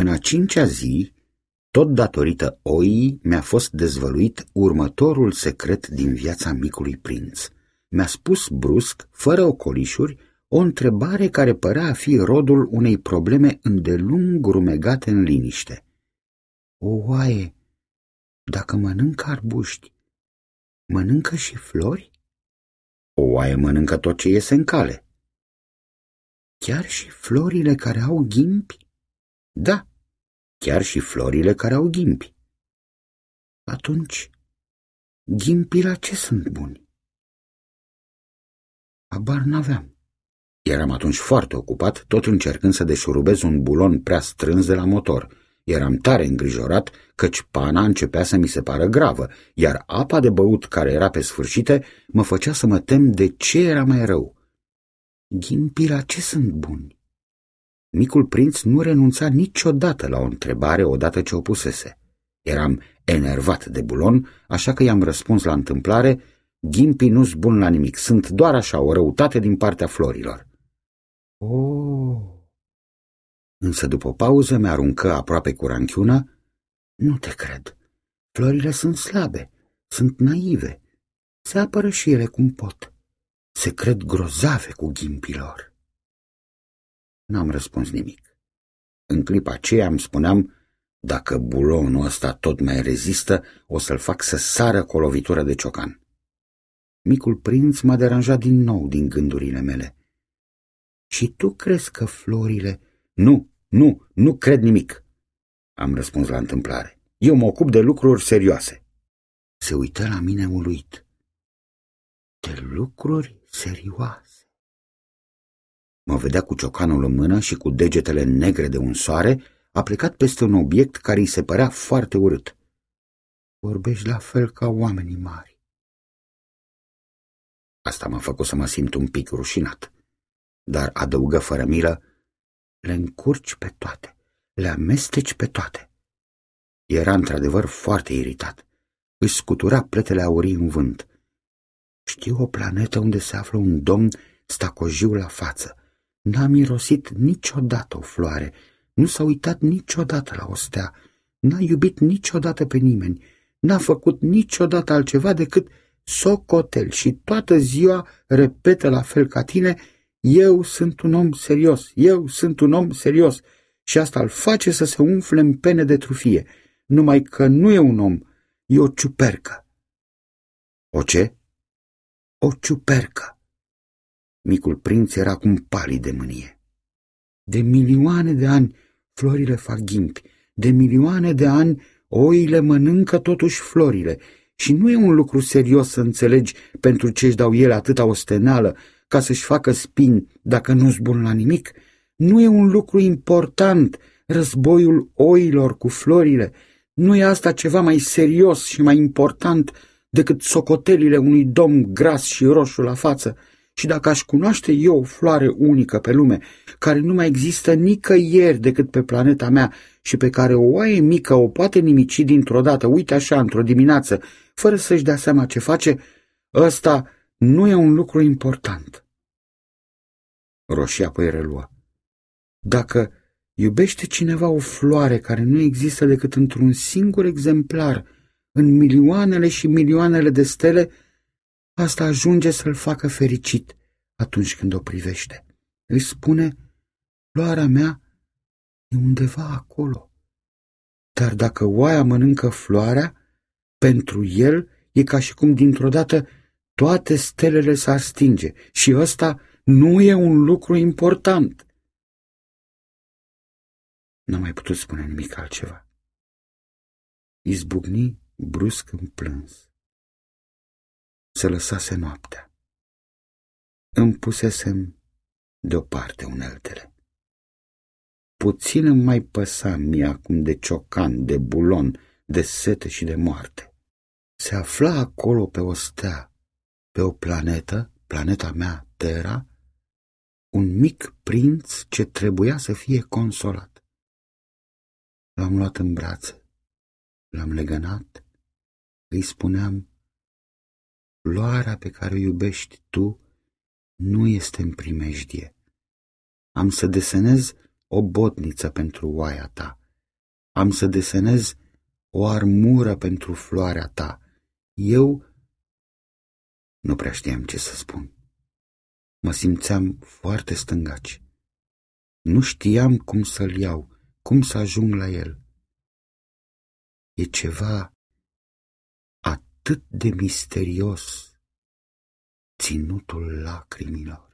În a cincea zi, tot datorită oii, mi-a fost dezvăluit următorul secret din viața micului prinț. Mi-a spus brusc, fără ocolișuri, o întrebare care părea a fi rodul unei probleme îndelung rumegate în liniște. O oaie, dacă mănâncă arbuști, mănâncă și flori? O oaie mănâncă tot ce iese în cale. Chiar și florile care au ghimpi? Da, chiar și florile care au ghimpi. Atunci, ghimpii la ce sunt buni? Abar n-aveam. Eram atunci foarte ocupat, tot încercând să deșurubez un bulon prea strâns de la motor. Eram tare îngrijorat, căci pana începea să mi se pară gravă, iar apa de băut care era pe sfârșite mă făcea să mă tem de ce era mai rău. Ghimpii la ce sunt buni? Micul prinț nu renunța niciodată la o întrebare odată ce o pusese. Eram enervat de bulon, așa că i-am răspuns la întâmplare, ghimpii nu-s bun la nimic, sunt doar așa o răutate din partea florilor. Oh! Însă după o pauză mi-aruncă aproape cu ranchiuna, nu te cred, florile sunt slabe, sunt naive, se apără și ele cum pot, se cred grozave cu ghimpilor. N-am răspuns nimic. În clipa aceea îmi spuneam, dacă bulonul ăsta tot mai rezistă, o să-l fac să sară cu o lovitură de ciocan. Micul prinț m-a deranjat din nou din gândurile mele. Și tu crezi că florile... Nu, nu, nu cred nimic, am răspuns la întâmplare. Eu mă ocup de lucruri serioase. Se uită la mine uluit. De lucruri serioase. Mă vedea cu ciocanul în mână și cu degetele negre de un soare, a plecat peste un obiect care îi se părea foarte urât. Vorbești la fel ca oamenii mari. Asta m-a făcut să mă simt un pic rușinat, dar adăugă fără milă, le încurci pe toate, le amesteci pe toate. Era într-adevăr foarte iritat. Își scutura pletele aurii în vânt. Știu o planetă unde se află un domn stacojiu la față, N-a mirosit niciodată o floare, nu s-a uitat niciodată la o stea, n-a iubit niciodată pe nimeni, n-a făcut niciodată altceva decât socotel și toată ziua repetă la fel ca tine, eu sunt un om serios, eu sunt un om serios și asta îl face să se umfle în pene de trufie, numai că nu e un om, e o ciupercă. O ce? O ciupercă. Micul prinț era cum palid de mânie. De milioane de ani florile fac ghimpi, de milioane de ani oile mănâncă totuși florile și nu e un lucru serios să înțelegi pentru ce își dau ele atâta osteneală ca să-și facă spin dacă nu-s bun la nimic. Nu e un lucru important războiul oilor cu florile. Nu e asta ceva mai serios și mai important decât socotelile unui domn gras și roșu la față și dacă aș cunoaște eu o floare unică pe lume, care nu mai există nicăieri decât pe planeta mea și pe care o oaie mică o poate nimici dintr-o dată, uite așa, într-o dimineață, fără să-și dea seama ce face, ăsta nu e un lucru important. Roșia apoi relua. Dacă iubește cineva o floare care nu există decât într-un singur exemplar, în milioanele și milioanele de stele, Asta ajunge să-l facă fericit atunci când o privește. Îi spune, floarea mea e undeva acolo. Dar dacă oaia mănâncă floarea, pentru el e ca și cum dintr-o dată toate stelele s-ar stinge și ăsta nu e un lucru important. N-a mai putut spune nimic altceva. Izbucni brusc în plâns se lăsase noaptea. Îmi pusesem deoparte uneltele. Puțin îmi mai păsa mie acum de ciocan, de bulon, de sete și de moarte. Se afla acolo pe o stea, pe o planetă, planeta mea, Terra, un mic prinț ce trebuia să fie consolat. L-am luat în brațe, l-am legănat, îi spuneam, Floarea pe care o iubești tu nu este în primejdie. Am să desenez o botniță pentru oaia ta Am să desenez o armură pentru floarea ta. Eu nu prea știam ce să spun. Mă simțeam foarte stângaci. Nu știam cum să-l iau, cum să ajung la el. E ceva atât de misterios ținutul lacrimilor.